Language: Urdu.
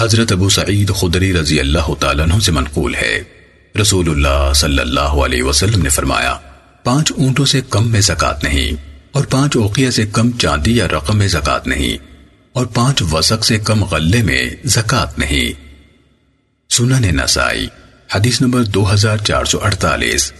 حضرت ابو سعید خدری رضی اللہ تعالیٰ عنہ سے منقول ہے۔ رسول اللہ صلی اللہ علیہ وسلم نے فرمایا، پانچ اونٹوں سے کم میں زکاة نہیں، اور پانچ اوقیہ سے کم چاندی یا رقم میں زکوٰۃ نہیں، اور پانچ وسق سے کم غلے میں زکات نہیں۔ سنن نسائی، حدیث نمبر دو ہزار چار سو اڑتالیس۔